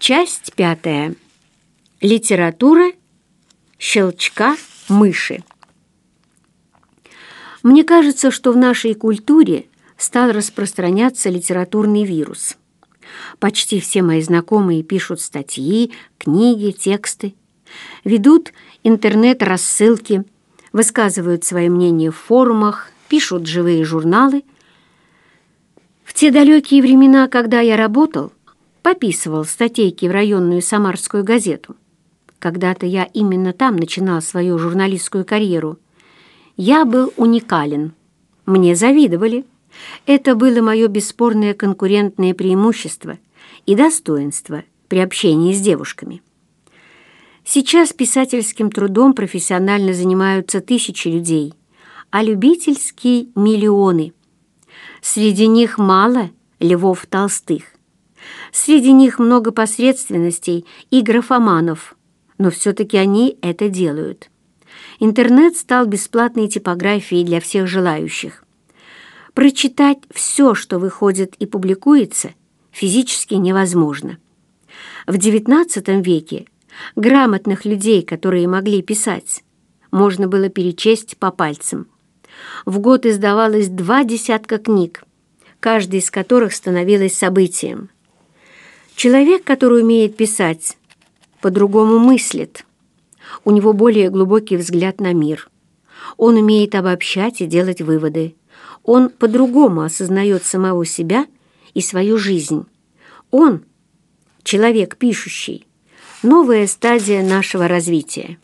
Часть пятая. Литература щелчка мыши. Мне кажется, что в нашей культуре стал распространяться литературный вирус. Почти все мои знакомые пишут статьи, книги, тексты, ведут интернет-рассылки, высказывают свои мнения в форумах, пишут живые журналы. В те далекие времена, когда я работал, пописывал статейки в районную самарскую газету. Когда-то я именно там начинал свою журналистскую карьеру. Я был уникален. Мне завидовали. Это было мое бесспорное конкурентное преимущество и достоинство при общении с девушками. Сейчас писательским трудом профессионально занимаются тысячи людей, а любительские — миллионы. Среди них мало Львов Толстых. Среди них много посредственностей и графоманов, но все-таки они это делают. Интернет стал бесплатной типографией для всех желающих. Прочитать все, что выходит и публикуется, физически невозможно. В XIX веке грамотных людей, которые могли писать, можно было перечесть по пальцам. В год издавалось два десятка книг, каждая из которых становилась событием. Человек, который умеет писать, по-другому мыслит. У него более глубокий взгляд на мир. Он умеет обобщать и делать выводы. Он по-другому осознает самого себя и свою жизнь. Он, человек пишущий, новая стадия нашего развития.